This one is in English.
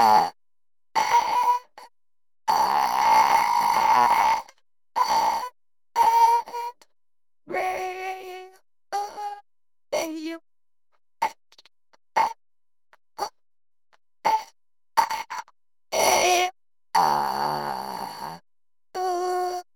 uh,